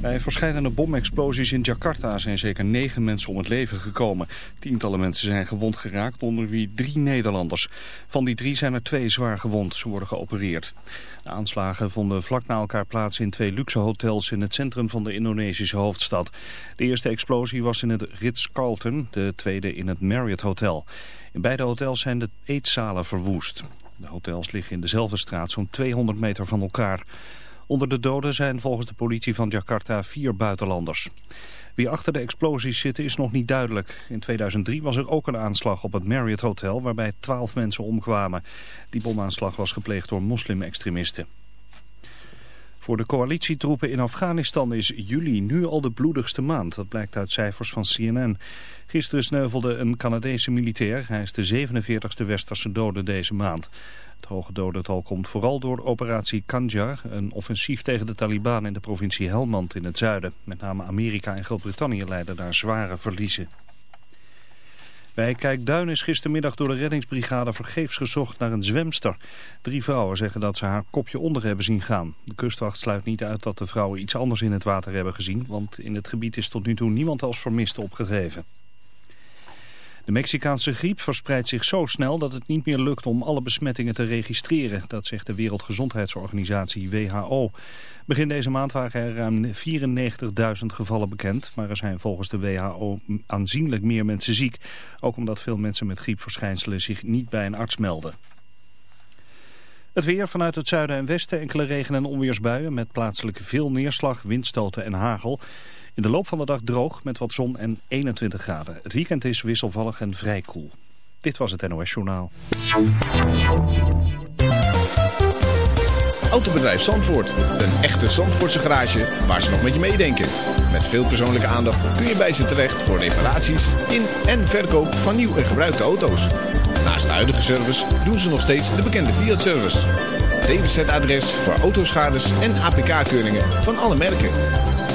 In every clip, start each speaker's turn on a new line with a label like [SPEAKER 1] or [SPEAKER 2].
[SPEAKER 1] Bij verschillende bomexplosies in Jakarta zijn zeker negen mensen om het leven gekomen. Tientallen mensen zijn gewond geraakt, onder wie drie Nederlanders. Van die drie zijn er twee zwaar gewond. Ze worden geopereerd. De aanslagen vonden vlak na elkaar plaats in twee luxe hotels in het centrum van de Indonesische hoofdstad. De eerste explosie was in het Ritz-Carlton, de tweede in het Marriott Hotel. In beide hotels zijn de eetzalen verwoest. De hotels liggen in dezelfde straat, zo'n 200 meter van elkaar. Onder de doden zijn volgens de politie van Jakarta vier buitenlanders. Wie achter de explosies zitten is nog niet duidelijk. In 2003 was er ook een aanslag op het Marriott Hotel waarbij twaalf mensen omkwamen. Die bomaanslag was gepleegd door moslim-extremisten. Voor de coalitietroepen in Afghanistan is juli nu al de bloedigste maand. Dat blijkt uit cijfers van CNN. Gisteren sneuvelde een Canadese militair. Hij is de 47ste westerse dode deze maand. Het hoge dodental komt vooral door operatie Kanjar, een offensief tegen de Taliban in de provincie Helmand in het zuiden. Met name Amerika en Groot-Brittannië leiden daar zware verliezen. Bij Kijkduin is gistermiddag door de reddingsbrigade vergeefs gezocht naar een zwemster. Drie vrouwen zeggen dat ze haar kopje onder hebben zien gaan. De kustwacht sluit niet uit dat de vrouwen iets anders in het water hebben gezien, want in het gebied is tot nu toe niemand als vermiste opgegeven. De Mexicaanse griep verspreidt zich zo snel dat het niet meer lukt om alle besmettingen te registreren. Dat zegt de Wereldgezondheidsorganisatie WHO. Begin deze maand waren er ruim 94.000 gevallen bekend. Maar er zijn volgens de WHO aanzienlijk meer mensen ziek. Ook omdat veel mensen met griepverschijnselen zich niet bij een arts melden. Het weer vanuit het zuiden en westen enkele regen- en onweersbuien met plaatselijk veel neerslag, windstoten en hagel. In de loop van de dag droog met wat zon en 21 graden. Het weekend is wisselvallig en vrij koel. Dit was het NOS Journaal.
[SPEAKER 2] Autobedrijf Zandvoort. Een echte Zandvoortse garage waar ze nog met je meedenken. Met veel persoonlijke aandacht kun je bij ze terecht voor reparaties in en verkoop van nieuw en gebruikte auto's. Naast de huidige service doen ze nog steeds de bekende Fiat-service. DWZ-adres voor autoschades en APK-keuringen van alle merken.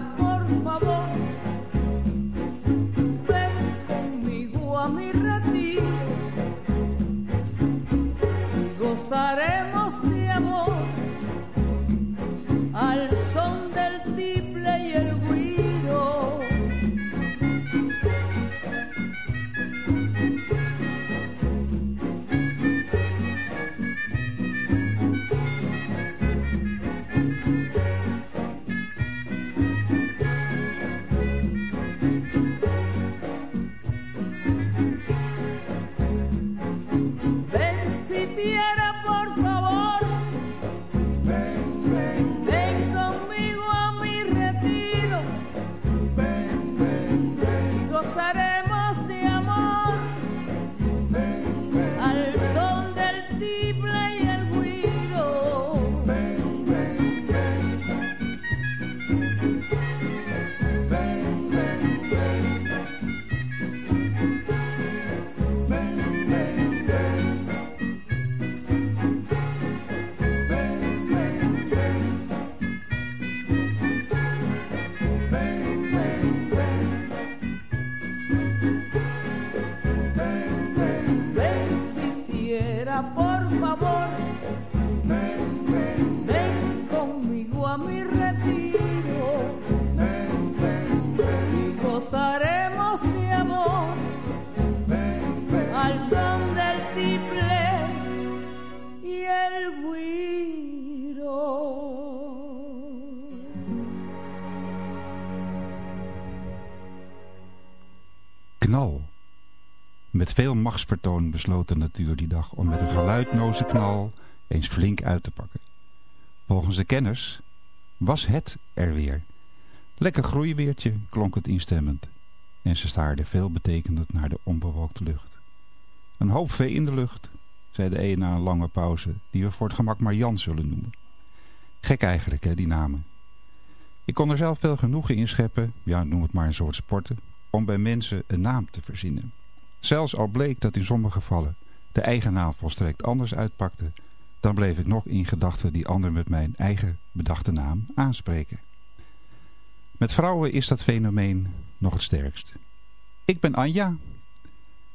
[SPEAKER 3] Por favor.
[SPEAKER 4] Met veel machtsvertoon besloot de natuur die dag om met een geluidloze knal eens flink uit te pakken. Volgens de kenners was het er weer. Lekker groeiweertje, klonk het instemmend. En ze staarden veelbetekenend naar de onbewolkte lucht. Een hoop vee in de lucht, zei de een na een lange pauze, die we voor het gemak maar Jan zullen noemen. Gek eigenlijk, hè, die namen. Ik kon er zelf veel genoegen in scheppen, ja, noem het maar een soort sporten, om bij mensen een naam te verzinnen. Zelfs al bleek dat in sommige gevallen de eigen naam volstrekt anders uitpakte, dan bleef ik nog in gedachten die ander met mijn eigen bedachte naam aanspreken. Met vrouwen is dat fenomeen nog het sterkst. Ik ben Anja.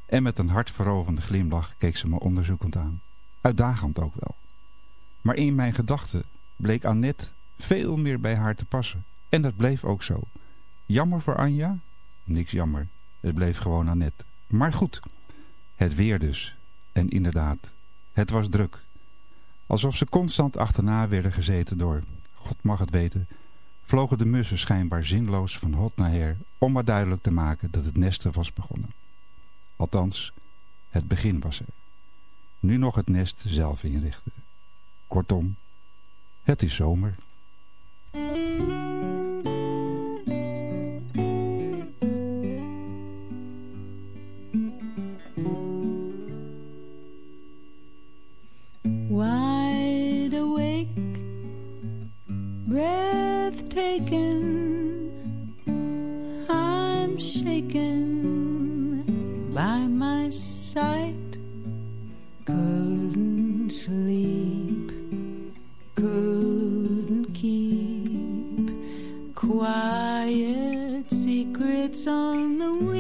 [SPEAKER 4] En met een hartverovende glimlach keek ze me onderzoekend aan. Uitdagend ook wel. Maar in mijn gedachten bleek Annette veel meer bij haar te passen. En dat bleef ook zo. Jammer voor Anja? Niks jammer. Het bleef gewoon Annette. Maar goed, het weer dus. En inderdaad, het was druk. Alsof ze constant achterna werden gezeten door, God mag het weten, vlogen de mussen schijnbaar zinloos van hot naar her om maar duidelijk te maken dat het nesten was begonnen. Althans, het begin was er. Nu nog het nest zelf inrichten. Kortom, het is zomer.
[SPEAKER 3] Breathtaking, I'm shaken by my sight. Couldn't sleep, couldn't keep quiet secrets on the wind.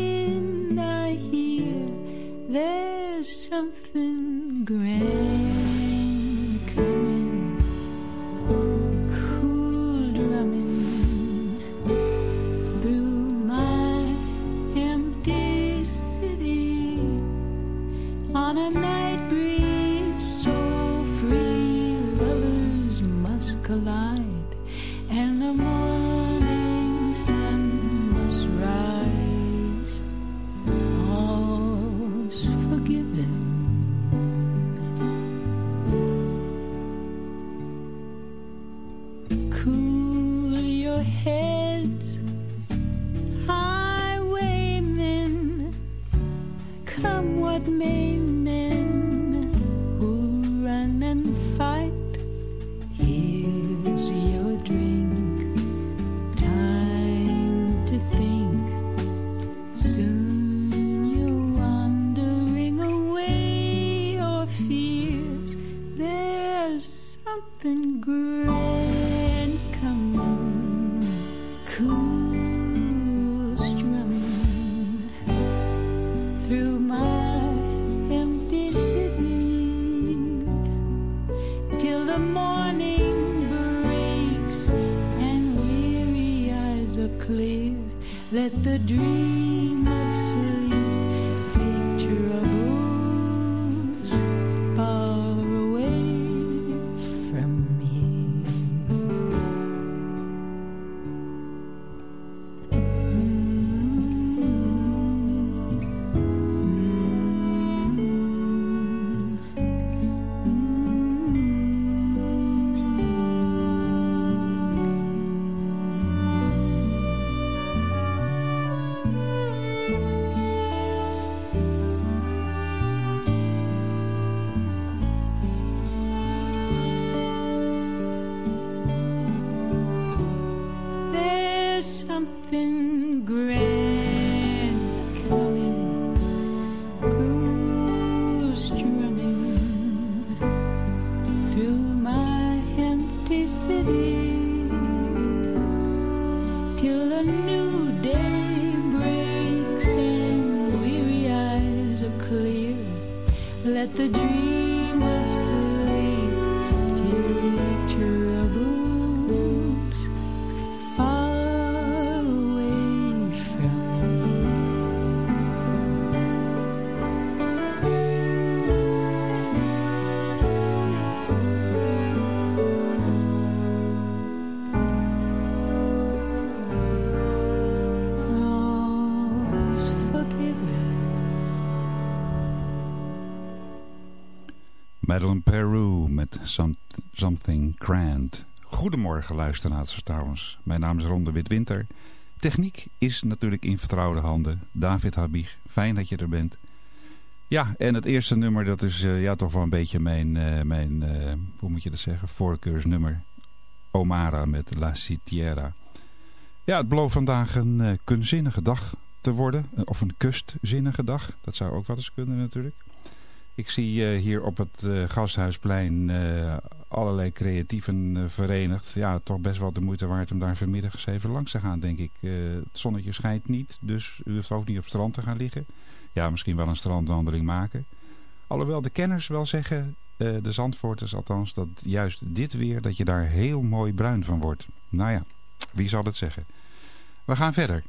[SPEAKER 3] Grand.
[SPEAKER 4] Goedemorgen luisteraars trouwens. Mijn naam is Ronde Witwinter. Techniek is natuurlijk in vertrouwde handen. David Habig, fijn dat je er bent. Ja, en het eerste nummer, dat is uh, ja, toch wel een beetje mijn, uh, mijn uh, hoe moet je dat zeggen, voorkeursnummer. Omara met La Citiera. Ja, het belooft vandaag een kunstzinnige dag te worden. Of een kustzinnige dag. Dat zou ook wel eens kunnen natuurlijk. Ik zie hier op het Gasthuisplein allerlei creatieven verenigd. Ja, toch best wel de moeite waard om daar vanmiddag eens even langs te gaan, denk ik. het zonnetje schijnt niet, dus u hoeft ook niet op strand te gaan liggen ja, misschien wel een strandwandeling maken. Alhoewel de kenners wel zeggen, de Zandvoorters althans, dat juist dit weer, dat je daar heel mooi bruin van wordt. Nou ja, wie zal het zeggen? We gaan verder.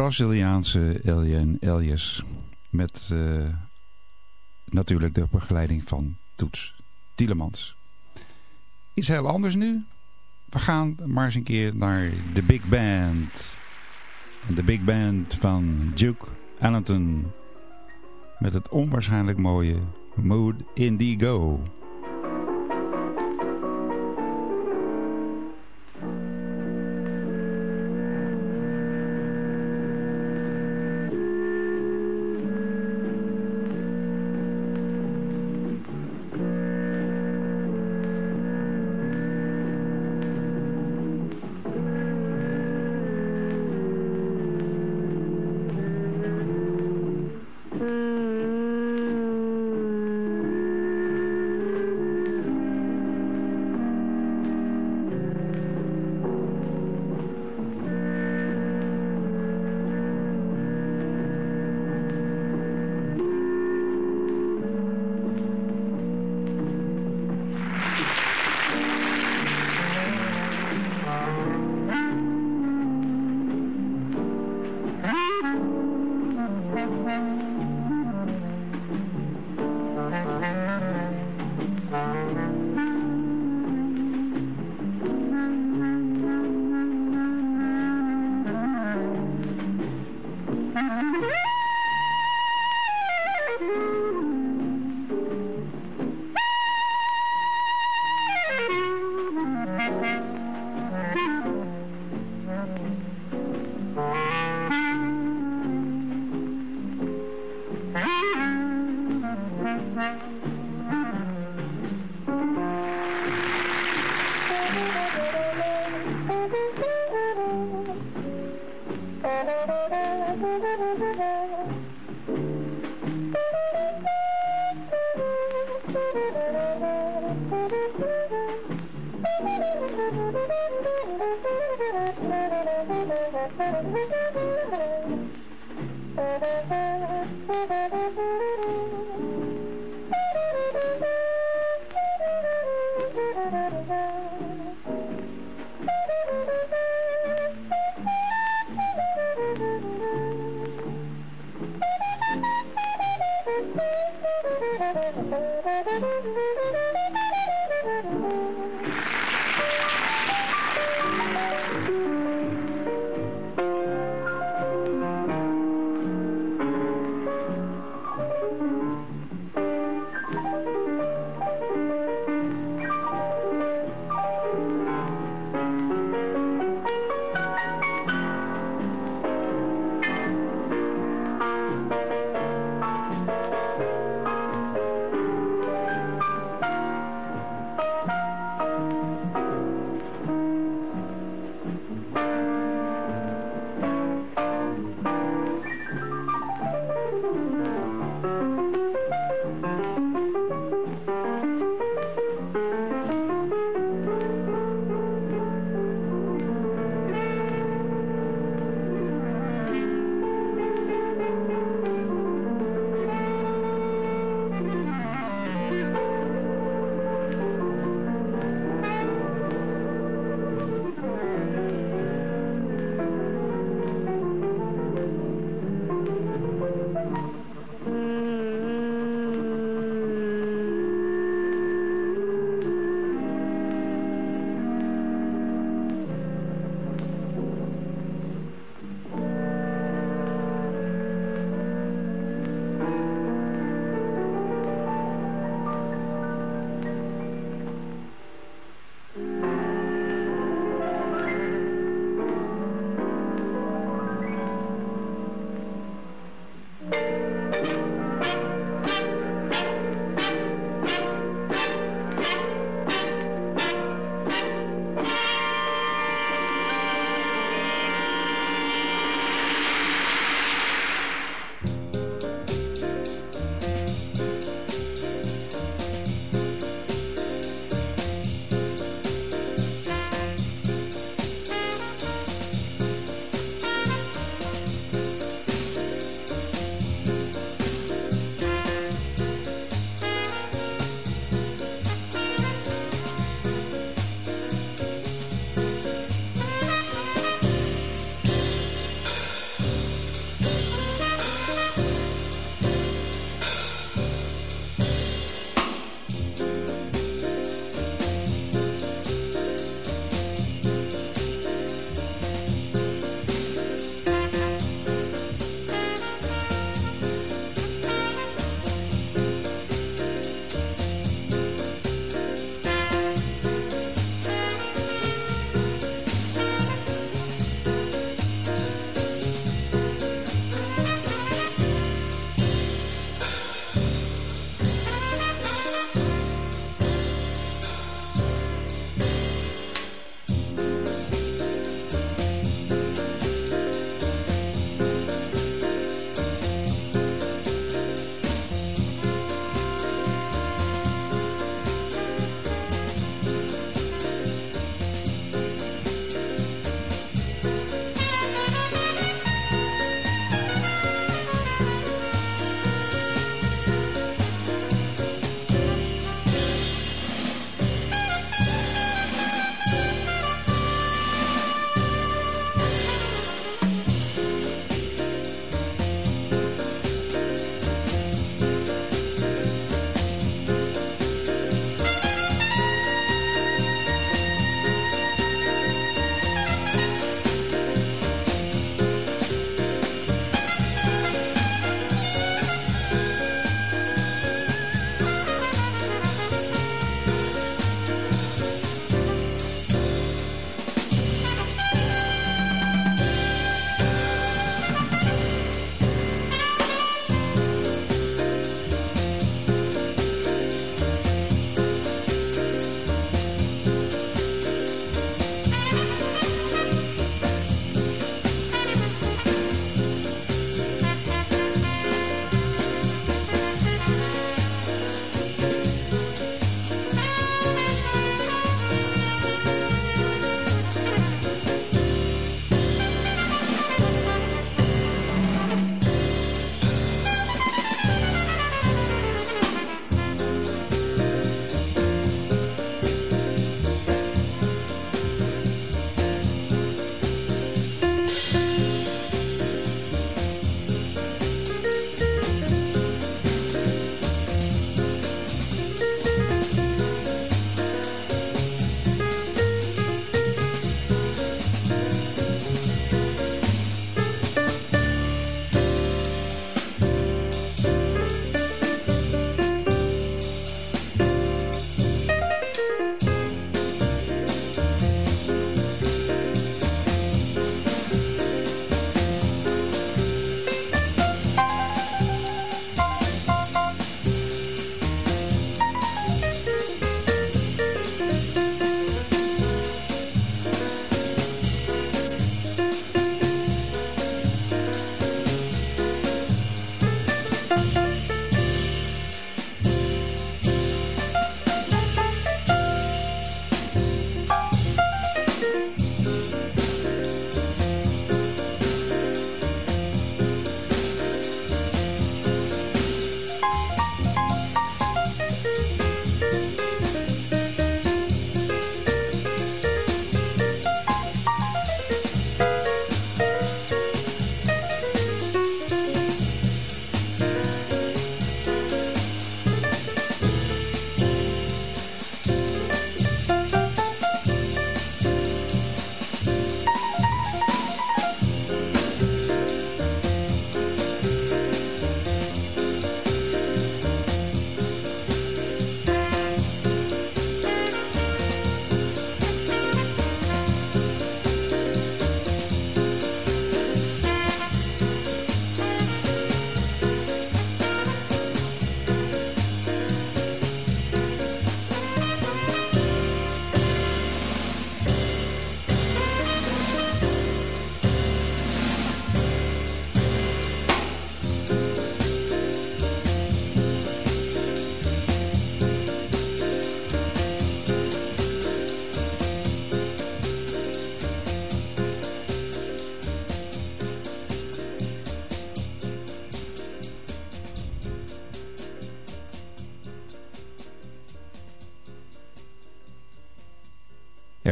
[SPEAKER 4] Braziliaanse Alien Elias. Met uh, natuurlijk de begeleiding van Toets Tielemans. Iets heel anders nu. We gaan maar eens een keer naar de Big Band. De Big Band van Duke Ellington. Met het onwaarschijnlijk mooie Mood Indigo.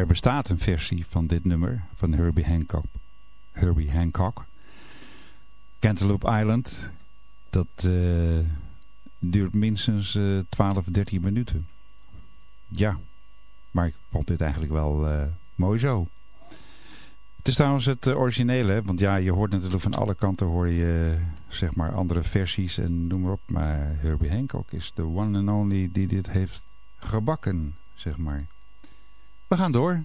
[SPEAKER 4] Bestaat een versie van dit nummer van Herbie Hancock. Herbie Hancock. Cantaloupe Island. Dat uh, duurt minstens uh, 12, 13 minuten. Ja, maar ik vond dit eigenlijk wel uh, mooi zo. Het is trouwens het originele, want ja, je hoort natuurlijk van alle kanten hoor je zeg maar andere versies en noem maar op. Maar Herbie Hancock is de one and only die dit heeft gebakken, zeg maar. We gaan door.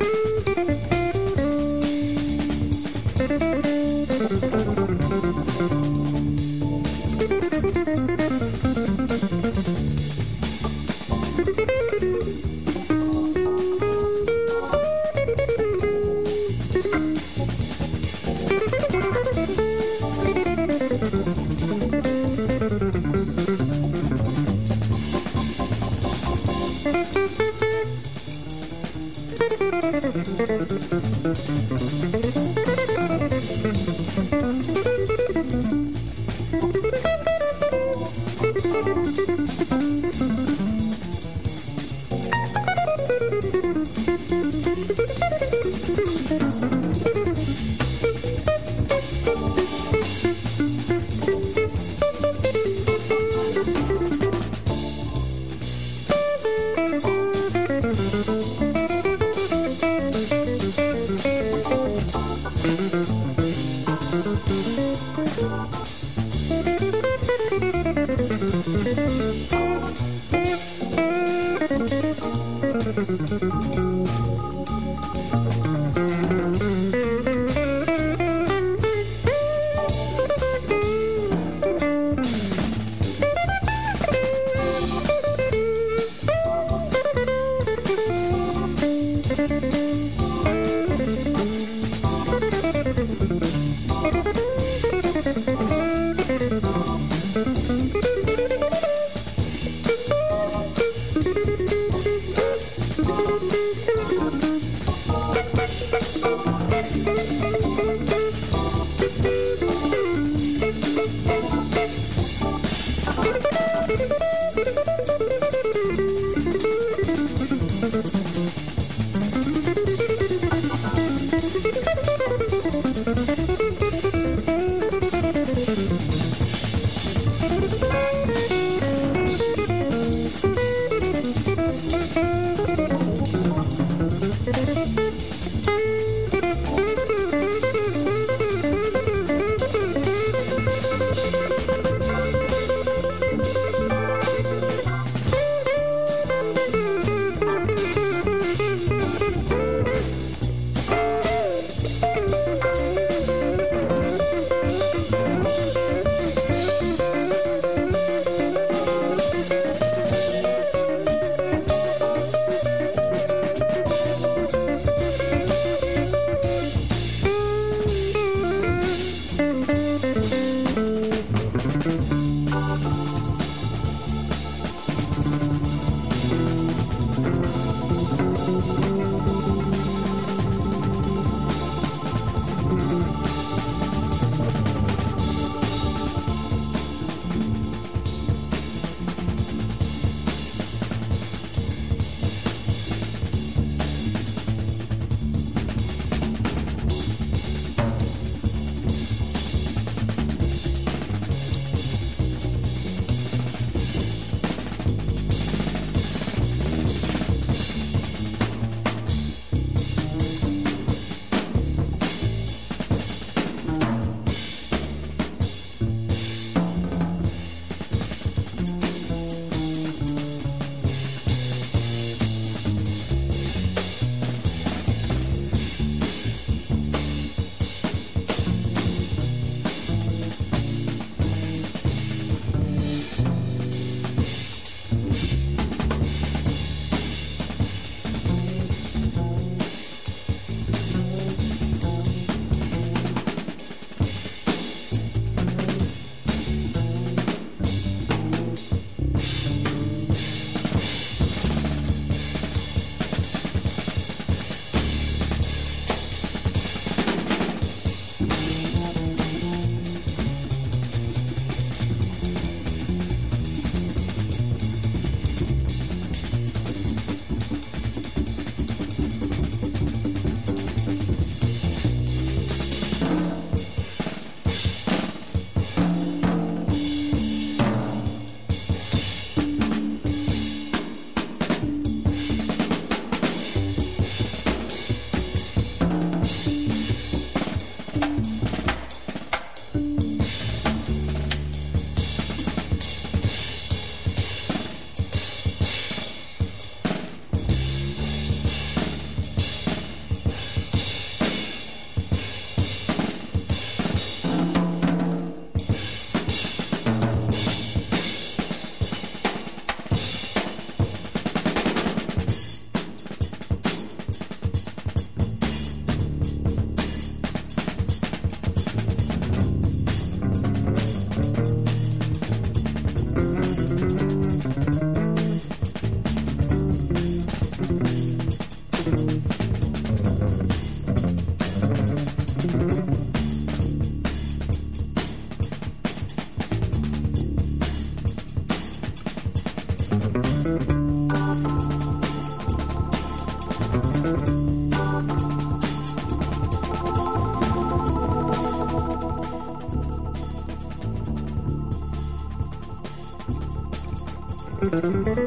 [SPEAKER 4] Wie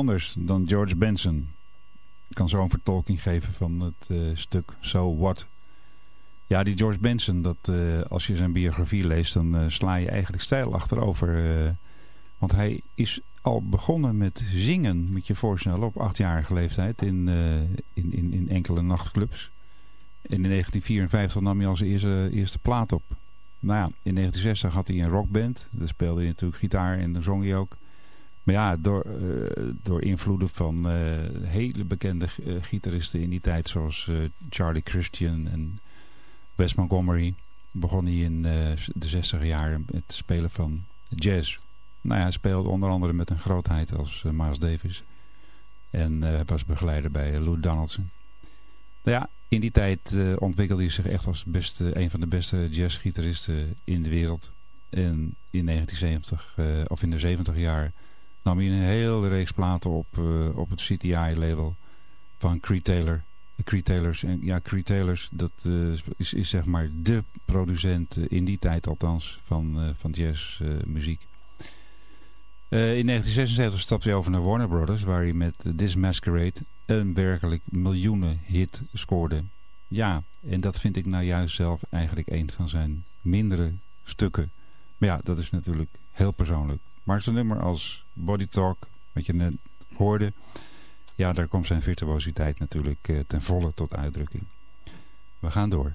[SPEAKER 4] anders dan George Benson kan zo'n vertolking geven van het uh, stuk So What. Ja, die George Benson, dat, uh, als je zijn biografie leest, dan uh, sla je eigenlijk stijl achterover. want hij is al begonnen met zingen, moet je je voorstellen, op achtjarige leeftijd in, in, in, in enkele nachtclubs. En in 1954 nam hij al zijn eerste, eerste plaat op. Nou ja, in 1960 had hij een rockband. Daar speelde hij natuurlijk gitaar en dan zong hij ook. Maar ja, door, uh, door invloeden van uh, hele bekende uh, gitaristen in die tijd... zoals Charlie Christian en Wes Montgomery... begon hij in de 60 jaren met het spelen van jazz. Nou ja, hij speelde onder andere met een grootheid als Miles Davis. En was begeleider bij Lou Donaldson. Nou ja, in die tijd ontwikkelde hij zich echt als beste, een van de beste jazzgitaristen in de wereld. En in 1970, of in de 70 jaar nam hij een hele reeks platen op, uh, op het CTI-label van Creed Taylor. Creed Taylors. En ja, Creed Taylors, dat uh, is, is zeg maar de producent, in die tijd althans, van, uh, van jazzmuziek. in 1976 stapte hij over naar Warner Brothers, waar hij met This Masquerade een werkelijk miljoenen hit scoorde. Ja, en dat vind ik nou juist zelf eigenlijk een van zijn mindere stukken. Maar ja, dat is natuurlijk heel persoonlijk. Maar zo'n nummer als Body Talk, wat je net hoorde... ja, daar komt zijn virtuositeit natuurlijk uh, ten volle tot uitdrukking. We gaan door.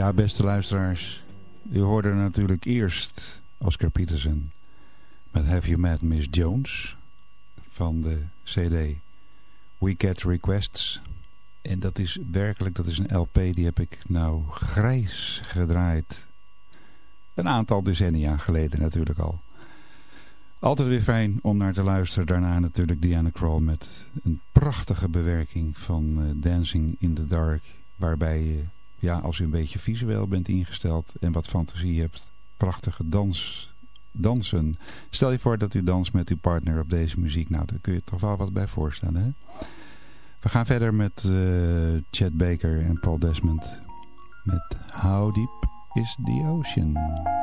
[SPEAKER 4] Ja, beste luisteraars. U hoorde natuurlijk eerst Oscar Peterson met Have You Met Miss Jones van de CD We Get Requests. En dat is werkelijk, dat is een LP, die heb ik nou grijs gedraaid. Een aantal decennia geleden natuurlijk al. Altijd weer fijn om naar te luisteren. Daarna natuurlijk Diana Krall met een prachtige bewerking van uh, Dancing in the Dark. Waarbij je, ja, als u een beetje visueel bent ingesteld en wat fantasie hebt, prachtige dans, dansen. Stel je voor dat u danst met uw partner op deze muziek. Nou, daar kun je toch wel wat bij voorstellen. Hè? We gaan verder met uh, Chad Baker en Paul Desmond. Met How Deep is the Ocean.